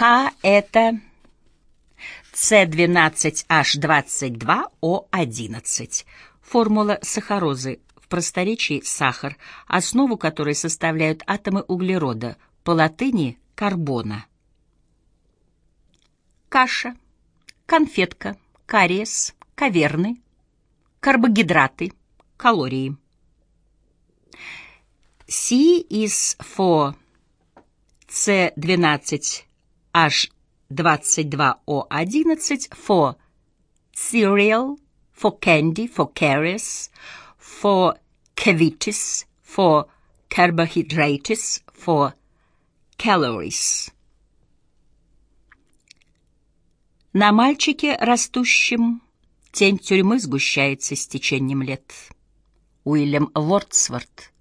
К — это С12H22O11. Формула сахарозы, в просторечии сахар, основу которой составляют атомы углерода, по латыни — карбона. Каша, конфетка, кариес, каверны, карбогидраты, калории. C is for C12H22O11 for cereal, for candy, for caries, for cavities, for carbohydrates, for calories. На мальчике растущем тень тюрьмы сгущается с течением лет. Уильям Вордсворт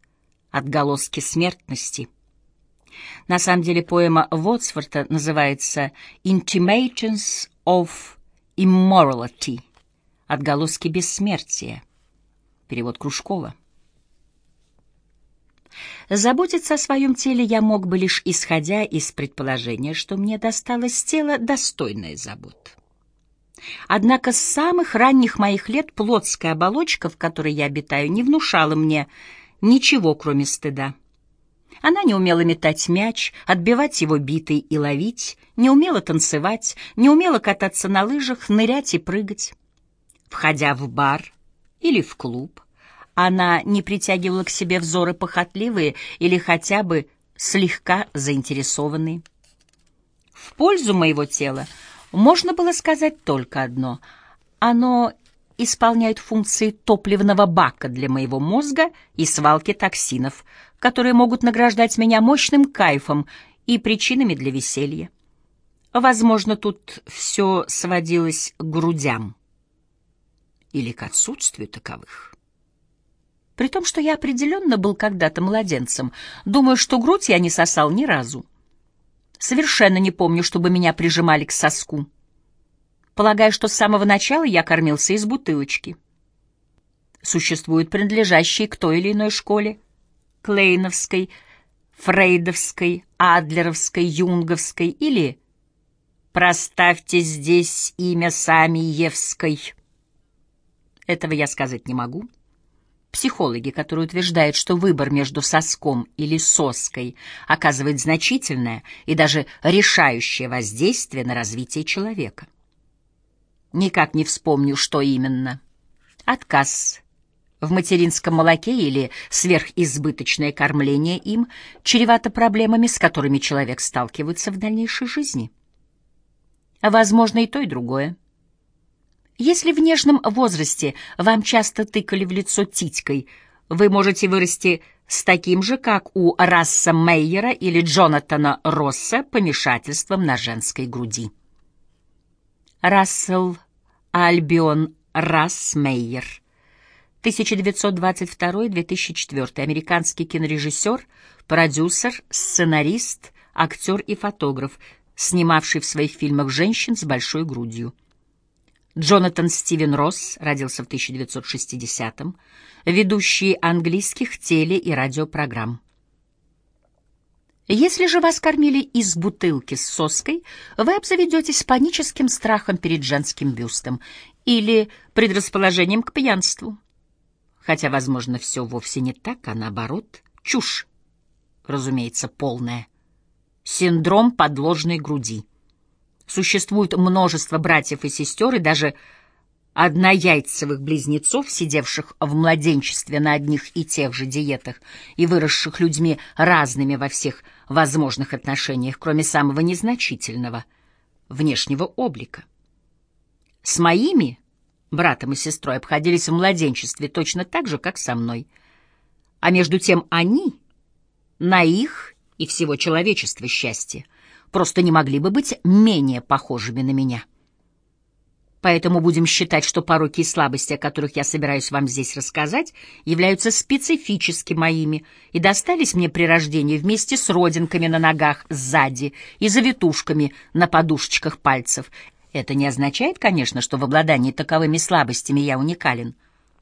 «Отголоски смертности». На самом деле поэма Вотсворта называется «Intimations of Immorality» — «Отголоски бессмертия». Перевод Кружкова. Заботиться о своем теле я мог бы лишь исходя из предположения, что мне досталось тело, достойное забот. Однако с самых ранних моих лет плотская оболочка, в которой я обитаю, не внушала мне ничего, кроме стыда. Она не умела метать мяч, отбивать его битой и ловить, не умела танцевать, не умела кататься на лыжах, нырять и прыгать. Входя в бар или в клуб, она не притягивала к себе взоры похотливые или хотя бы слегка заинтересованные. В пользу моего тела можно было сказать только одно — оно исполняет функции топливного бака для моего мозга и свалки токсинов, которые могут награждать меня мощным кайфом и причинами для веселья. Возможно, тут все сводилось к грудям или к отсутствию таковых. При том, что я определенно был когда-то младенцем, думаю, что грудь я не сосал ни разу. Совершенно не помню, чтобы меня прижимали к соску полагая, что с самого начала я кормился из бутылочки. Существуют принадлежащие к той или иной школе — Клейновской, Фрейдовской, Адлеровской, Юнговской или «Проставьте здесь имя Самиевской». Этого я сказать не могу. Психологи, которые утверждают, что выбор между соском или соской оказывает значительное и даже решающее воздействие на развитие человека. Никак не вспомню, что именно. Отказ в материнском молоке или сверхизбыточное кормление им чревато проблемами, с которыми человек сталкивается в дальнейшей жизни. Возможно, и то, и другое. Если в нежном возрасте вам часто тыкали в лицо титькой, вы можете вырасти с таким же, как у Расса Мейера или Джонатана Росса, помешательством на женской груди. Рассел Альбион Рассмейер, 1922-2004, американский кинорежиссер, продюсер, сценарист, актер и фотограф, снимавший в своих фильмах женщин с большой грудью. Джонатан Стивен Росс родился в 1960-м, ведущий английских теле- и радиопрограмм. Если же вас кормили из бутылки с соской, вы обзаведетесь паническим страхом перед женским бюстом или предрасположением к пьянству. Хотя, возможно, все вовсе не так, а наоборот, чушь, разумеется, полная. Синдром подложной груди. Существует множество братьев и сестер, и даже однояйцевых близнецов, сидевших в младенчестве на одних и тех же диетах и выросших людьми разными во всех возможных отношениях, кроме самого незначительного — внешнего облика. С моими братом и сестрой обходились в младенчестве точно так же, как со мной. А между тем они, на их и всего человечества счастье, просто не могли бы быть менее похожими на меня. Поэтому будем считать, что пороки и слабости, о которых я собираюсь вам здесь рассказать, являются специфически моими и достались мне при рождении вместе с родинками на ногах сзади и завитушками на подушечках пальцев. Это не означает, конечно, что в обладании таковыми слабостями я уникален.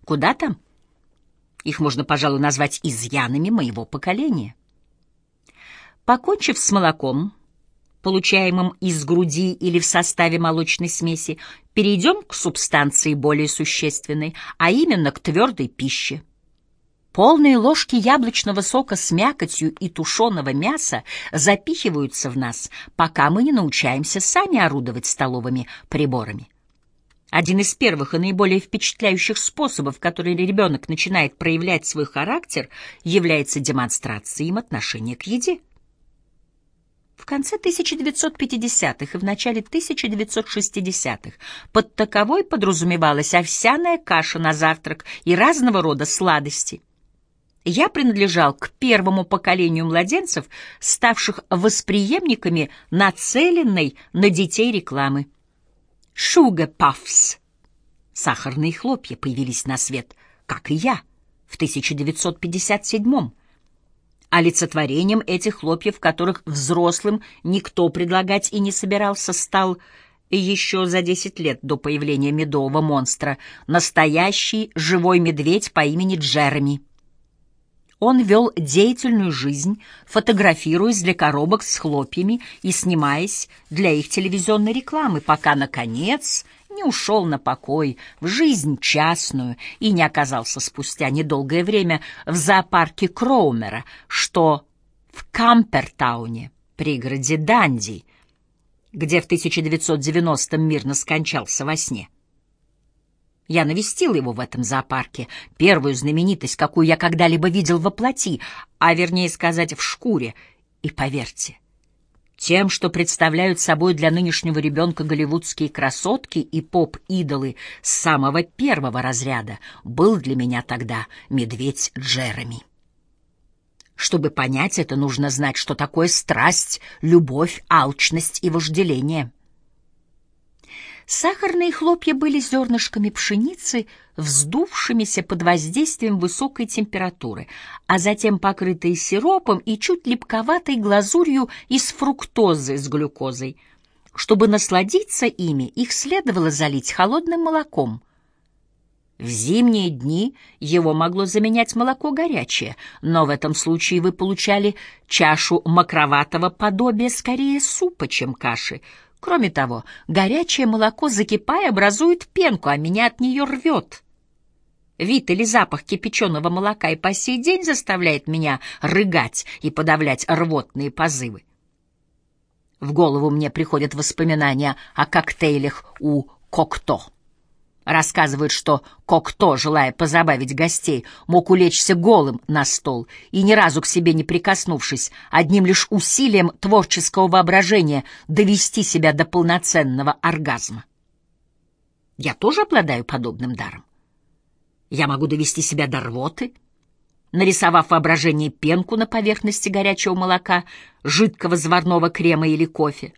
Куда там? Их можно, пожалуй, назвать изъянами моего поколения. Покончив с молоком, получаемым из груди или в составе молочной смеси, перейдем к субстанции более существенной, а именно к твердой пище. Полные ложки яблочного сока с мякотью и тушеного мяса запихиваются в нас, пока мы не научаемся сами орудовать столовыми приборами. Один из первых и наиболее впечатляющих способов, который ребенок начинает проявлять свой характер, является демонстрацией им отношения к еде. В конце 1950-х и в начале 1960-х под таковой подразумевалась овсяная каша на завтрак и разного рода сладости. Я принадлежал к первому поколению младенцев, ставших восприемниками нацеленной на детей рекламы. Sugar Puffs. Сахарные хлопья появились на свет, как и я, в 1957-м. Олицетворением этих хлопьев, которых взрослым никто предлагать и не собирался, стал еще за десять лет до появления медового монстра настоящий живой медведь по имени Джереми. Он вел деятельную жизнь, фотографируясь для коробок с хлопьями и снимаясь для их телевизионной рекламы, пока, наконец, не ушел на покой в жизнь частную и не оказался спустя недолгое время в зоопарке Кроумера, что в Кампертауне, пригороде Данди, где в 1990-м мирно скончался во сне. Я навестил его в этом зоопарке, первую знаменитость, какую я когда-либо видел во плоти, а вернее сказать, в шкуре. И поверьте, тем, что представляют собой для нынешнего ребенка голливудские красотки и поп-идолы с самого первого разряда, был для меня тогда медведь Джереми. Чтобы понять это, нужно знать, что такое страсть, любовь, алчность и вожделение. Сахарные хлопья были зернышками пшеницы, вздувшимися под воздействием высокой температуры, а затем покрытые сиропом и чуть липковатой глазурью из фруктозы с глюкозой. Чтобы насладиться ими, их следовало залить холодным молоком. В зимние дни его могло заменять молоко горячее, но в этом случае вы получали чашу макроватого подобия скорее супа, чем каши — Кроме того, горячее молоко, закипая, образует пенку, а меня от нее рвет. Вид или запах кипяченого молока и по сей день заставляет меня рыгать и подавлять рвотные позывы. В голову мне приходят воспоминания о коктейлях у Кокто. Рассказывают, что Кокто, желая позабавить гостей, мог улечься голым на стол и, ни разу к себе не прикоснувшись, одним лишь усилием творческого воображения довести себя до полноценного оргазма. Я тоже обладаю подобным даром. Я могу довести себя до рвоты, нарисовав воображение пенку на поверхности горячего молока, жидкого заварного крема или кофе.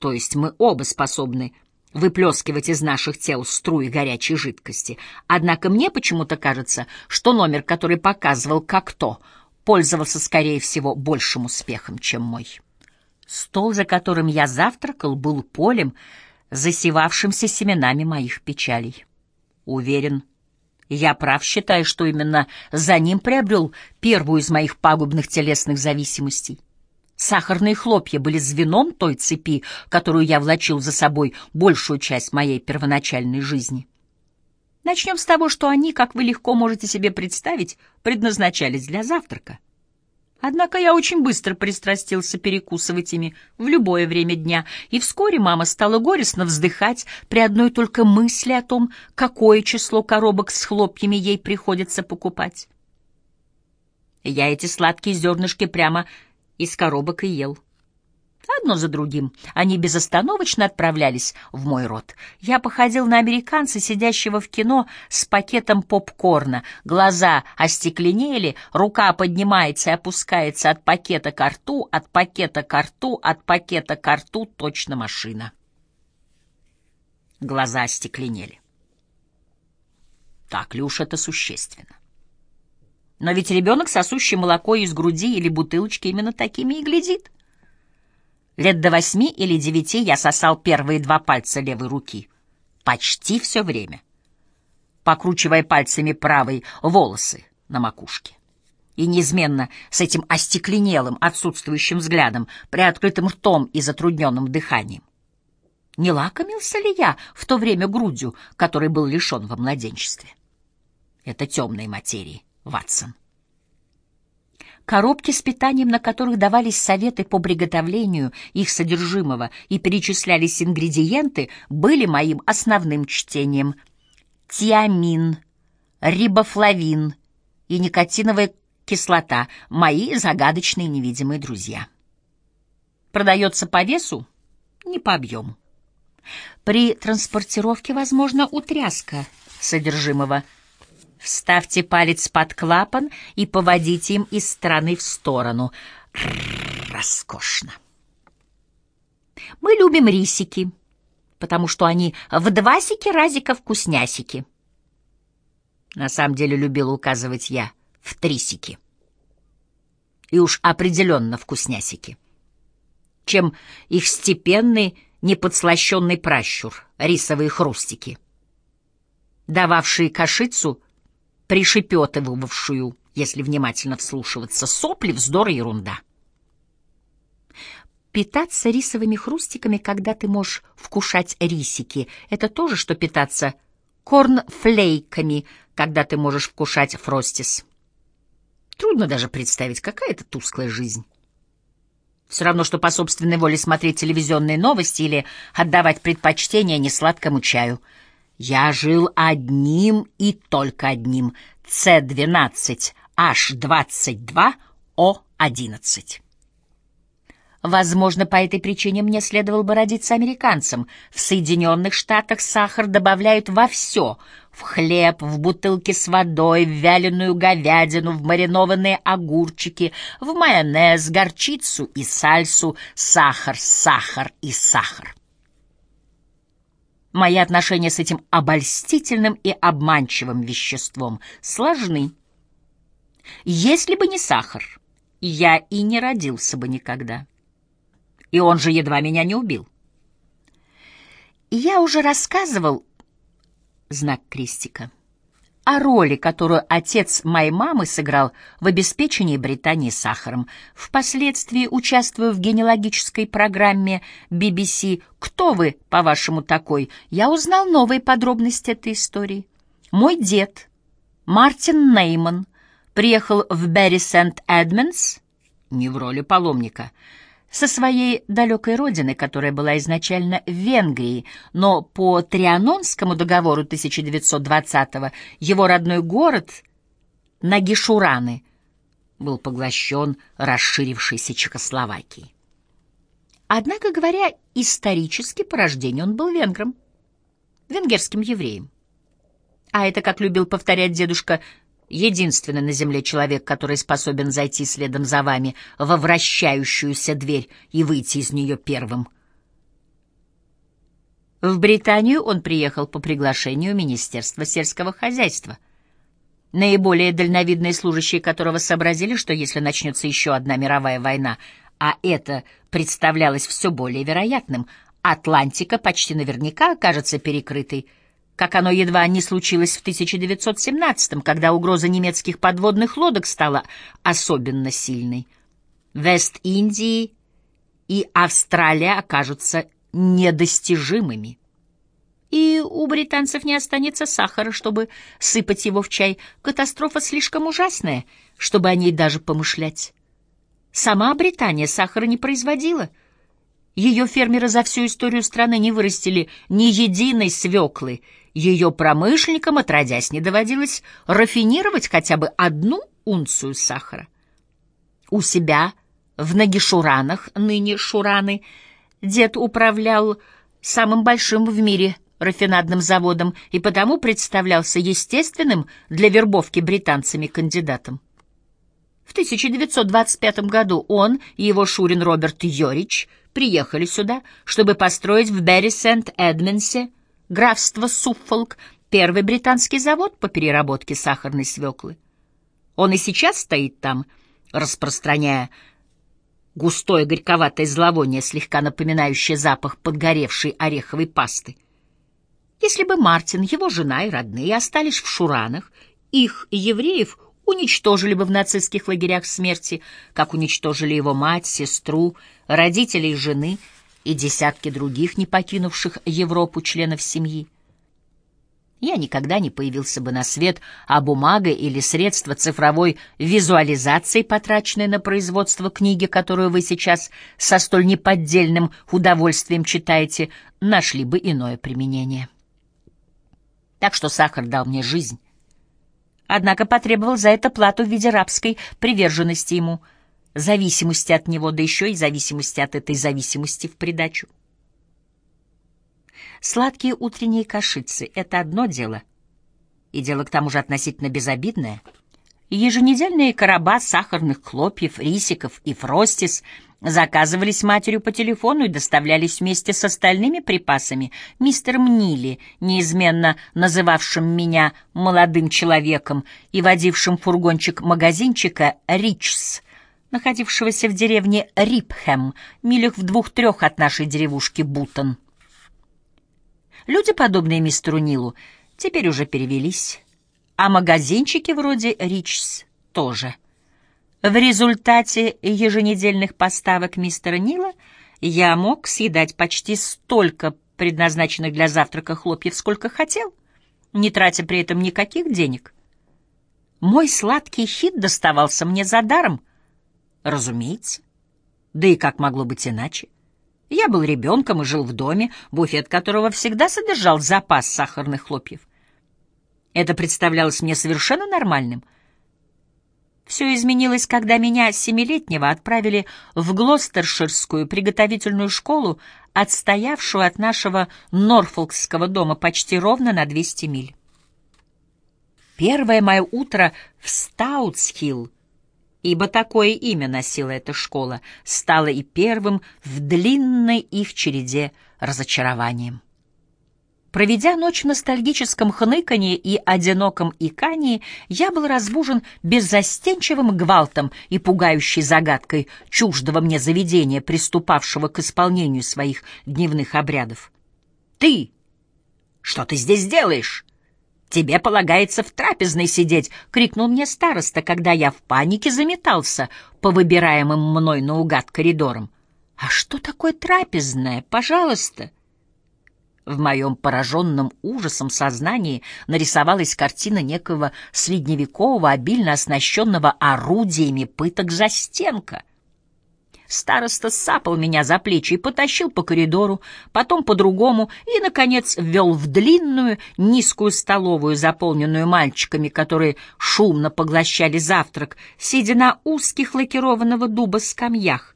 То есть мы оба способны выплескивать из наших тел струи горячей жидкости. Однако мне почему-то кажется, что номер, который показывал как то, пользовался, скорее всего, большим успехом, чем мой. Стол, за которым я завтракал, был полем, засевавшимся семенами моих печалей. Уверен, я прав, считая, что именно за ним приобрел первую из моих пагубных телесных зависимостей. Сахарные хлопья были звеном той цепи, которую я влачил за собой большую часть моей первоначальной жизни. Начнем с того, что они, как вы легко можете себе представить, предназначались для завтрака. Однако я очень быстро пристрастился перекусывать ими в любое время дня, и вскоре мама стала горестно вздыхать при одной только мысли о том, какое число коробок с хлопьями ей приходится покупать. Я эти сладкие зернышки прямо из коробок и ел. Одно за другим они безостановочно отправлялись в мой рот. Я походил на американца, сидящего в кино с пакетом попкорна. Глаза остекленели, рука поднимается и опускается от пакета к рту, от пакета к рту, от пакета к рту, точно машина. Глаза остекленели. Так ли уж это существенно? Но ведь ребенок, сосущий молоко из груди или бутылочки, именно такими и глядит. Лет до восьми или девяти я сосал первые два пальца левой руки. Почти все время. Покручивая пальцами правой волосы на макушке. и неизменно с этим остекленелым, отсутствующим взглядом, приоткрытым ртом и затрудненным дыханием. Не лакомился ли я в то время грудью, которой был лишен во младенчестве? Это темные материи, Ватсон. Коробки с питанием, на которых давались советы по приготовлению их содержимого и перечислялись ингредиенты, были моим основным чтением. Тиамин, рибофлавин и никотиновая кислота — мои загадочные невидимые друзья. Продается по весу, не по объему. При транспортировке, возможно, утряска содержимого. Вставьте палец под клапан и поводите им из стороны в сторону. Роскошно. Мы любим рисики, потому что они в двасики разика вкуснясики. На самом деле любила указывать я в трисики. И уж определенно вкуснясики. Чем их степенный неподслащенный пращур, рисовые хрустики, дававшие кашицу, пришепетывавшую, если внимательно вслушиваться, сопли, вздор и ерунда. Питаться рисовыми хрустиками, когда ты можешь вкушать рисики, это то же, что питаться корнфлейками, когда ты можешь вкушать фростис. Трудно даже представить, какая это тусклая жизнь. Все равно, что по собственной воле смотреть телевизионные новости или отдавать предпочтение несладкому чаю. Я жил одним и только одним. С12, H22, О11. Возможно, по этой причине мне следовало бы родиться американцем. В Соединенных Штатах сахар добавляют во все — в хлеб, в бутылки с водой, в вяленую говядину, в маринованные огурчики, в майонез, горчицу и сальсу, сахар, сахар и сахар. Мои отношения с этим обольстительным и обманчивым веществом сложны. Если бы не сахар, я и не родился бы никогда. И он же едва меня не убил. Я уже рассказывал знак крестика, о роли, которую отец моей мамы сыграл в обеспечении Британии сахаром. Впоследствии, участвуя в генеалогической программе BBC «Кто вы, по-вашему, такой?», я узнал новые подробности этой истории. Мой дед, Мартин Нейман, приехал в Берри Сент-Эдмендс, не в роли паломника, со своей далекой родины, которая была изначально в Венгрии, но по Трианонскому договору 1920-го его родной город Нагишураны был поглощен расширившейся Чехословакией. Однако, говоря исторически, по рождению он был венгром, венгерским евреем. А это, как любил повторять дедушка, единственный на земле человек, который способен зайти следом за вами во вращающуюся дверь и выйти из нее первым. В Британию он приехал по приглашению Министерства сельского хозяйства. Наиболее дальновидные служащие которого сообразили, что если начнется еще одна мировая война, а это представлялось все более вероятным, Атлантика почти наверняка окажется перекрытой, как оно едва не случилось в 1917-м, когда угроза немецких подводных лодок стала особенно сильной. Вест-Индии и Австралия окажутся недостижимыми. И у британцев не останется сахара, чтобы сыпать его в чай. Катастрофа слишком ужасная, чтобы о ней даже помышлять. Сама Британия сахара не производила. Ее фермеры за всю историю страны не вырастили ни единой свеклы — ее промышленникам, отродясь, не доводилось рафинировать хотя бы одну унцию сахара. У себя в Нагишуранах, ныне Шураны, дед управлял самым большим в мире рафинадным заводом и потому представлялся естественным для вербовки британцами кандидатом. В 1925 году он и его шурин Роберт Йорич приехали сюда, чтобы построить в Берри-Сент-Эдминсе графство Суффолк, первый британский завод по переработке сахарной свеклы. Он и сейчас стоит там, распространяя густое горьковатое зловоние, слегка напоминающее запах подгоревшей ореховой пасты. Если бы Мартин, его жена и родные остались в Шуранах, их, евреев, уничтожили бы в нацистских лагерях смерти, как уничтожили его мать, сестру, родителей жены и десятки других не покинувших Европу членов семьи. Я никогда не появился бы на свет, а бумага или средства цифровой визуализации, потраченные на производство книги, которую вы сейчас со столь неподдельным удовольствием читаете, нашли бы иное применение. Так что сахар дал мне жизнь, однако потребовал за это плату в виде рабской приверженности ему, зависимости от него, да еще и зависимости от этой зависимости в придачу. Сладкие утренние кашицы — это одно дело, и дело к тому же относительно безобидное. Еженедельные короба сахарных хлопьев, рисиков и фростис заказывались матерью по телефону и доставлялись вместе с остальными припасами мистером Нили, неизменно называвшим меня молодым человеком и водившим фургончик магазинчика «Ричс», находившегося в деревне Рипхэм, милях в двух-трех от нашей деревушки Бутон. Люди, подобные мистеру Нилу, теперь уже перевелись, а магазинчики вроде «Ричс» тоже. В результате еженедельных поставок мистера Нила я мог съедать почти столько предназначенных для завтрака хлопьев, сколько хотел, не тратя при этом никаких денег. Мой сладкий хит доставался мне за даром, разумеется. Да и как могло быть иначе? Я был ребенком и жил в доме, буфет которого всегда содержал запас сахарных хлопьев. Это представлялось мне совершенно нормальным. Все изменилось, когда меня, семилетнего, отправили в Глостерширскую приготовительную школу, отстоявшую от нашего Норфолкского дома почти ровно на 200 миль. Первое мое утро в Стаутсхилл ибо такое имя носила эта школа, стало и первым в длинной их череде разочарованием. Проведя ночь в ностальгическом хныканье и одиноком икании, я был разбужен беззастенчивым гвалтом и пугающей загадкой чуждого мне заведения, приступавшего к исполнению своих дневных обрядов. «Ты! Что ты здесь делаешь?» «Тебе полагается в трапезной сидеть!» — крикнул мне староста, когда я в панике заметался по выбираемым мной наугад коридорам. «А что такое трапезная? Пожалуйста!» В моем пораженном ужасом сознании нарисовалась картина некого средневекового, обильно оснащенного орудиями пыток застенка — Староста сапал меня за плечи и потащил по коридору, потом по другому и, наконец, ввел в длинную, низкую столовую, заполненную мальчиками, которые шумно поглощали завтрак, сидя на узких лакированного дуба скамьях.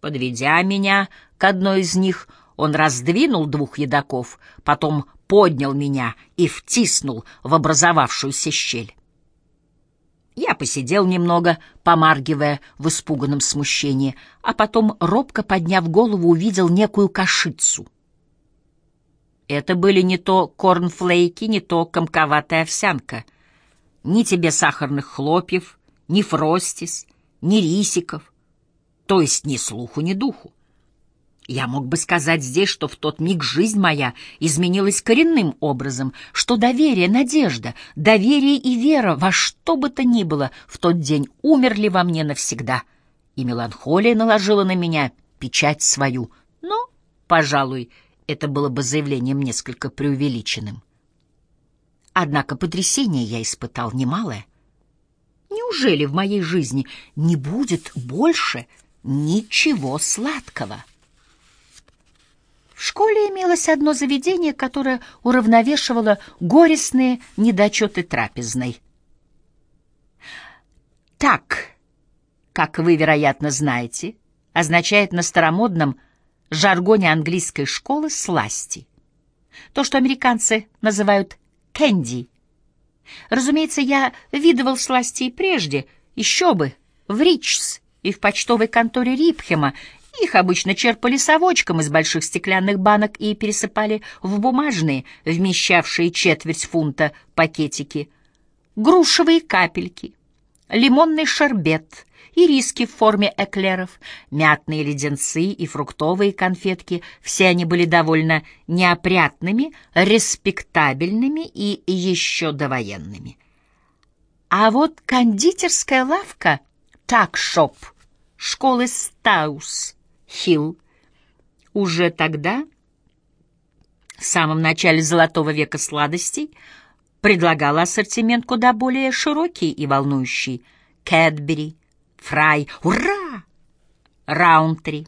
Подведя меня к одной из них, он раздвинул двух едоков, потом поднял меня и втиснул в образовавшуюся щель. Я посидел немного, помаргивая в испуганном смущении, а потом, робко подняв голову, увидел некую кашицу. Это были не то корнфлейки, не то комковатая овсянка. Ни тебе сахарных хлопьев, ни фростис, ни рисиков, то есть ни слуху, ни духу. Я мог бы сказать здесь, что в тот миг жизнь моя изменилась коренным образом, что доверие, надежда, доверие и вера во что бы то ни было в тот день умерли во мне навсегда, и меланхолия наложила на меня печать свою. Но, пожалуй, это было бы заявлением несколько преувеличенным. Однако потрясение я испытал немалое. Неужели в моей жизни не будет больше ничего сладкого? В школе имелось одно заведение, которое уравновешивало горестные недочеты трапезной. «Так», как вы, вероятно, знаете, означает на старомодном жаргоне английской школы «сласти». То, что американцы называют «кэнди». Разумеется, я видывал сласти и прежде, еще бы, в Ричс и в почтовой конторе Рипхема, их обычно черпали совочком из больших стеклянных банок и пересыпали в бумажные, вмещавшие четверть фунта, пакетики. Грушевые капельки, лимонный шербет, ириски в форме эклеров, мятные леденцы и фруктовые конфетки — все они были довольно неопрятными, респектабельными и еще довоенными. А вот кондитерская лавка «Так-шоп» школы Стаус Хилл уже тогда, в самом начале золотого века сладостей, предлагала ассортимент куда более широкий и волнующий. Кэдбери, Фрай, ура! Раунтри,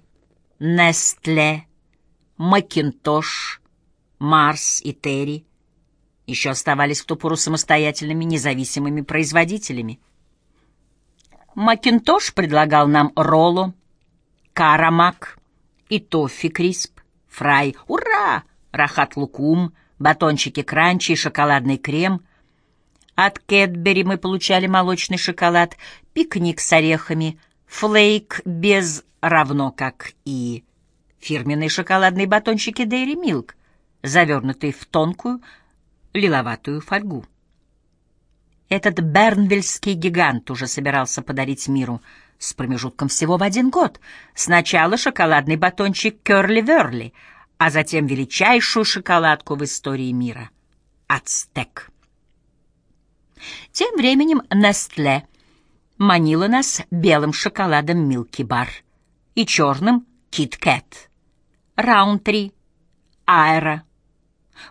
Нестле, Макинтош, Марс и Терри еще оставались в ту пору самостоятельными независимыми производителями. Макинтош предлагал нам Ролло, Карамак и Тоффи Крисп, Фрай, ура, Рахат Лукум, батончики Кранчи и шоколадный крем. От Кэтбери мы получали молочный шоколад, пикник с орехами, флейк без равно как и фирменные шоколадные батончики Dairy Milk, завернутые в тонкую лиловатую фольгу. Этот бернвельский гигант уже собирался подарить миру с промежутком всего в один год. Сначала шоколадный батончик Кёрли-Верли, а затем величайшую шоколадку в истории мира — Ацтек. Тем временем Нестле манила нас белым шоколадом Милки Бар и черным Кит Кэт, Раунтри, Аэро,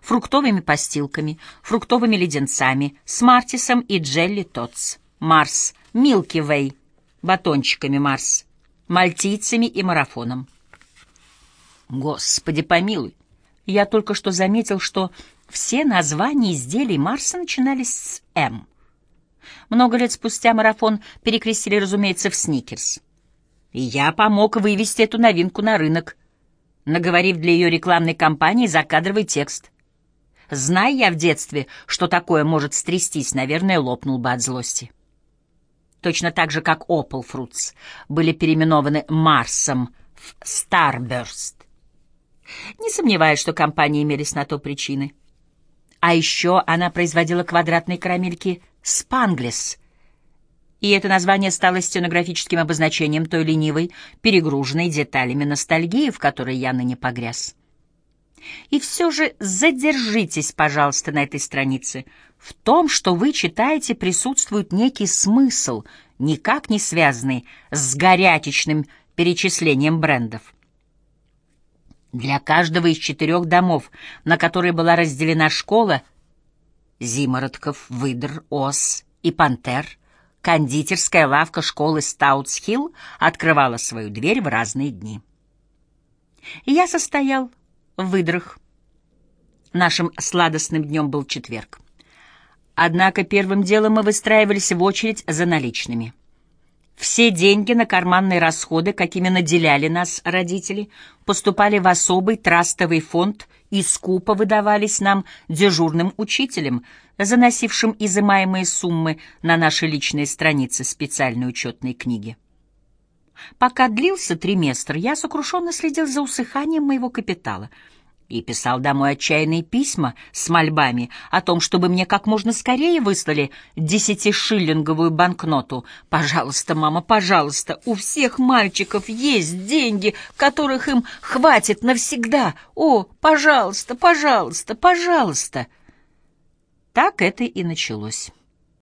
фруктовыми постилками, фруктовыми леденцами, смартисом и джелли Тотс, Марс, Милки Вей, батончиками Марс, мальтийцами и марафоном. Господи помилуй, я только что заметил, что все названия изделий Марса начинались с «М». Много лет спустя марафон перекрестили, разумеется, в «Сникерс». И я помог вывести эту новинку на рынок, наговорив для ее рекламной кампании закадровый текст — Зная я в детстве, что такое может стрястись, наверное, лопнул бы от злости. Точно так же, как Fruits были переименованы Марсом в Starburst. Не сомневаюсь, что компании имелись на то причины. А еще она производила квадратные карамельки «Спанглес», и это название стало стенографическим обозначением той ленивой, перегруженной деталями ностальгии, в которой я ныне погряз. И все же задержитесь, пожалуйста, на этой странице. В том, что вы читаете, присутствует некий смысл, никак не связанный с горячечным перечислением брендов. Для каждого из четырех домов, на которые была разделена школа, Зимородков, Выдр, Ос и Пантер, кондитерская лавка школы Стаутсхилл открывала свою дверь в разные дни. И я состоял выдрах. Нашим сладостным днем был четверг. Однако первым делом мы выстраивались в очередь за наличными. Все деньги на карманные расходы, какими наделяли нас родители, поступали в особый трастовый фонд и скупо выдавались нам дежурным учителям, заносившим изымаемые суммы на наши личные страницы специальной учетной книги. Пока длился триместр, я сокрушенно следил за усыханием моего капитала и писал домой отчаянные письма с мольбами о том, чтобы мне как можно скорее выслали десятишиллинговую банкноту. «Пожалуйста, мама, пожалуйста, у всех мальчиков есть деньги, которых им хватит навсегда. О, пожалуйста, пожалуйста, пожалуйста!» Так это и началось.